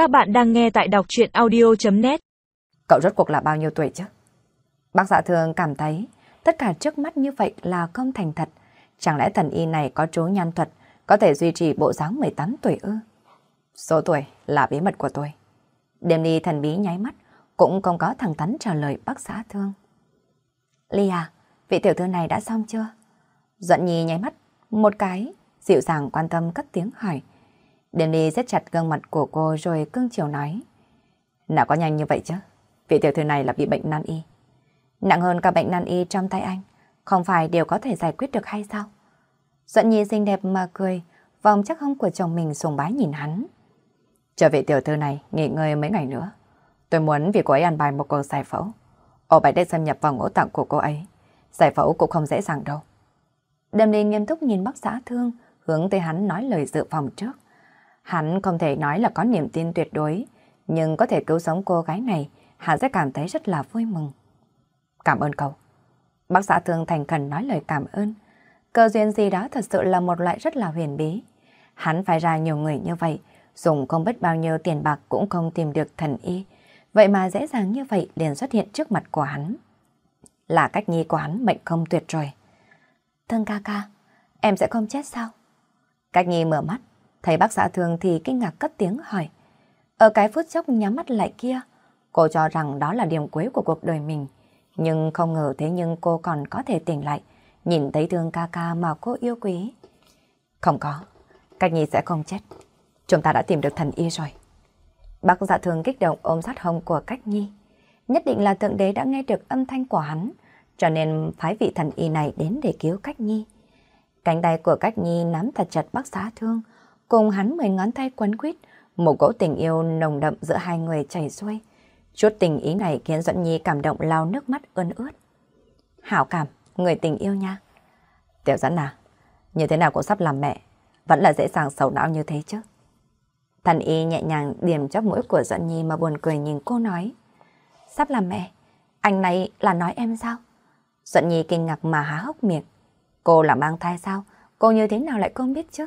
Các bạn đang nghe tại đọc chuyện audio.net Cậu rốt cuộc là bao nhiêu tuổi chứ? Bác dạ thường cảm thấy tất cả trước mắt như vậy là không thành thật. Chẳng lẽ thần y này có chú nhan thuật có thể duy trì bộ dáng 18 tuổi ư? Số tuổi là bí mật của tôi. Đêm đi thần bí nháy mắt cũng không có thằng thắn trả lời bác xã thương. Ly à, vị tiểu thư này đã xong chưa? Duận Nhi nháy mắt một cái, dịu dàng quan tâm cất tiếng hỏi. Danny rất chặt gương mặt của cô rồi cưng chiều nói. Nào có nhanh như vậy chứ? Vị tiểu thư này là bị bệnh nan y. Nặng hơn cả bệnh nan y trong tay anh, không phải đều có thể giải quyết được hay sao? Duận Nhi xinh đẹp mà cười, vòng chắc hông của chồng mình sùng bái nhìn hắn. Chờ vị tiểu thư này nghỉ ngơi mấy ngày nữa. Tôi muốn vì cô ấy ăn bài một cuộc giải phẫu. Ổ bài đã xâm nhập vào ngũ tạng của cô ấy. Giải phẫu cũng không dễ dàng đâu. Đêm đi nghiêm túc nhìn bác xã thương, hướng tới hắn nói lời dự phòng trước. Hắn không thể nói là có niềm tin tuyệt đối, nhưng có thể cứu sống cô gái này, hắn sẽ cảm thấy rất là vui mừng. Cảm ơn cậu. Bác xã thương thành khẩn nói lời cảm ơn. Cơ duyên gì đó thật sự là một loại rất là huyền bí. Hắn phải ra nhiều người như vậy, dùng không biết bao nhiêu tiền bạc cũng không tìm được thần y. Vậy mà dễ dàng như vậy liền xuất hiện trước mặt của hắn. Là cách nhi của hắn mệnh không tuyệt rồi. Thương ca ca, em sẽ không chết sao? Cách nhi mở mắt, thấy bác xã thương thì kinh ngạc cất tiếng hỏi. Ở cái phút chốc nhắm mắt lại kia, cô cho rằng đó là điểm cuối của cuộc đời mình. Nhưng không ngờ thế nhưng cô còn có thể tỉnh lại, nhìn thấy thương ca ca mà cô yêu quý. Không có, cách nhi sẽ không chết. Chúng ta đã tìm được thần y rồi. Bác dạ thường kích động ôm sát hông của cách nhi. Nhất định là thượng đế đã nghe được âm thanh của hắn, cho nên phái vị thần y này đến để cứu cách nhi. Cánh tay của cách nhi nắm thật chặt bác xã thương, cùng hắn mười ngón tay quấn quýt, một cỗ tình yêu nồng đậm giữa hai người chảy xuôi. Chút tình ý này khiến Duẫn Nhi cảm động lao nước mắt ươn ướt. Hảo cảm, người tình yêu nha. Tiểu dẫn à, như thế nào cũng sắp làm mẹ, vẫn là dễ dàng sầu não như thế chứ. Thần y nhẹ nhàng điểm chóp mũi của Duẫn Nhi mà buồn cười nhìn cô nói. Sắp làm mẹ, anh này là nói em sao? Duẫn Nhi kinh ngạc mà há hốc miệng. Cô là mang thai sao? Cô như thế nào lại không biết chứ?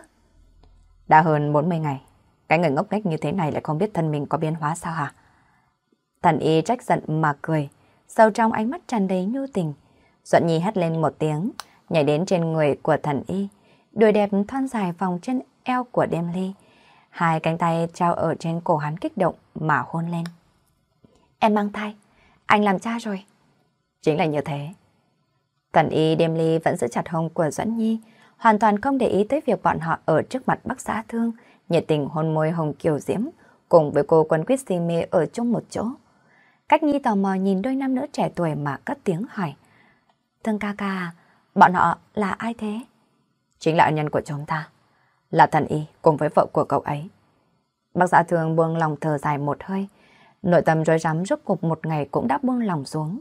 Đã hơn 40 ngày, cái người ngốc nghếch như thế này lại không biết thân mình có biến hóa sao hả? Thần y trách giận mà cười, sâu trong ánh mắt tràn đầy nhu tình. Duận Nhi hét lên một tiếng, nhảy đến trên người của thần y, đôi đẹp thon dài vòng trên eo của đêm ly. Hai cánh tay trao ở trên cổ hắn kích động mà hôn lên. Em mang thai, anh làm cha rồi. Chính là như thế. Thần y đêm ly vẫn giữ chặt hông của Duẫn Nhi, hoàn toàn không để ý tới việc bọn họ ở trước mặt bác xã thương, nhiệt tình hôn môi hồng kiều diễm, cùng với cô quân quyết si mê ở chung một chỗ. Cách Nhi tò mò nhìn đôi nam nữ trẻ tuổi mà cất tiếng hỏi. Thương ca ca, bọn họ là ai thế? Chính là ân nhân của chúng ta, là thần y cùng với vợ của cậu ấy. Bác xã thương buông lòng thở dài một hơi, nội tâm rối rắm rốt cục một ngày cũng đã buông lòng xuống.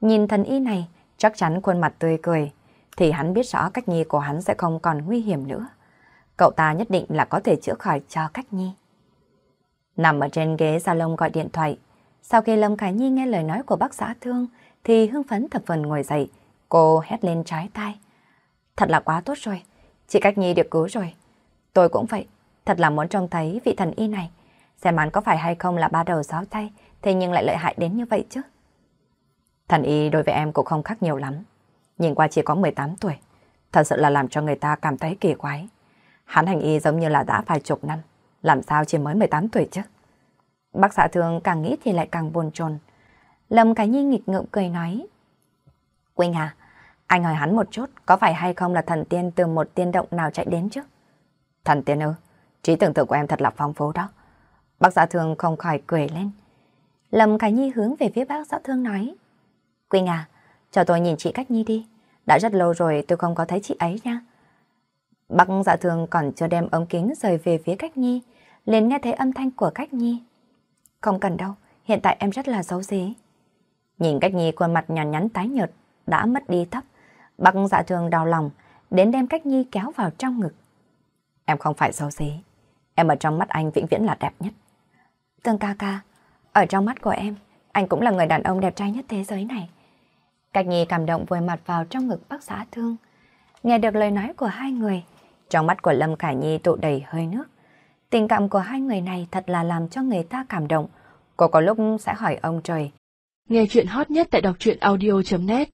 Nhìn thần y này, chắc chắn khuôn mặt tươi cười, thì hắn biết rõ cách nhi của hắn sẽ không còn nguy hiểm nữa. Cậu ta nhất định là có thể chữa khỏi cho cách nhi. Nằm ở trên ghế salon gọi điện thoại, sau khi Lâm Khải Nhi nghe lời nói của bác xã thương, thì hưng phấn thập phần ngồi dậy, cô hét lên trái tai. Thật là quá tốt rồi, chị Cách Nhi được cứu rồi. Tôi cũng vậy, thật là muốn trông thấy vị thần y này. Xem hắn có phải hay không là ba đầu sáu tay, thế nhưng lại lợi hại đến như vậy chứ. Thần y đối với em cũng không khác nhiều lắm. Nhìn qua chỉ có 18 tuổi. Thật sự là làm cho người ta cảm thấy kỳ quái. Hắn hành y giống như là đã vài chục năm. Làm sao chỉ mới 18 tuổi chứ? Bác xã thương càng nghĩ thì lại càng buồn chồn. Lâm cái nhi nghịch ngợm cười nói. Quỳnh à, anh hỏi hắn một chút, có phải hay không là thần tiên từ một tiên động nào chạy đến chứ? Thần tiên ư? Trí tưởng tượng của em thật là phong phú đó. Bác xã thương không khỏi cười lên. Lâm cái nhi hướng về phía bác xã thương nói. Quỳnh à, cho tôi nhìn chị Cách Nhi đi. Đã rất lâu rồi tôi không có thấy chị ấy nha. Bác dạ thường còn chưa đem ống kính rời về phía Cách Nhi, liền nghe thấy âm thanh của Cách Nhi. Không cần đâu, hiện tại em rất là xấu xí. Nhìn Cách Nhi khuôn mặt nhàn nhắn tái nhợt, đã mất đi tóc. Bác dạ thường đau lòng, đến đem Cách Nhi kéo vào trong ngực. Em không phải xấu xí, em ở trong mắt anh vĩnh viễn là đẹp nhất. Tương ca ca, ở trong mắt của em, anh cũng là người đàn ông đẹp trai nhất thế giới này. Cách Nhi cảm động vùi mặt vào trong ngực bác xã thương. Nghe được lời nói của hai người, trong mắt của Lâm Khải Nhi tụ đầy hơi nước. Tình cảm của hai người này thật là làm cho người ta cảm động. Cô có lúc sẽ hỏi ông trời. Nghe chuyện hot nhất tại đọc truyện audio.net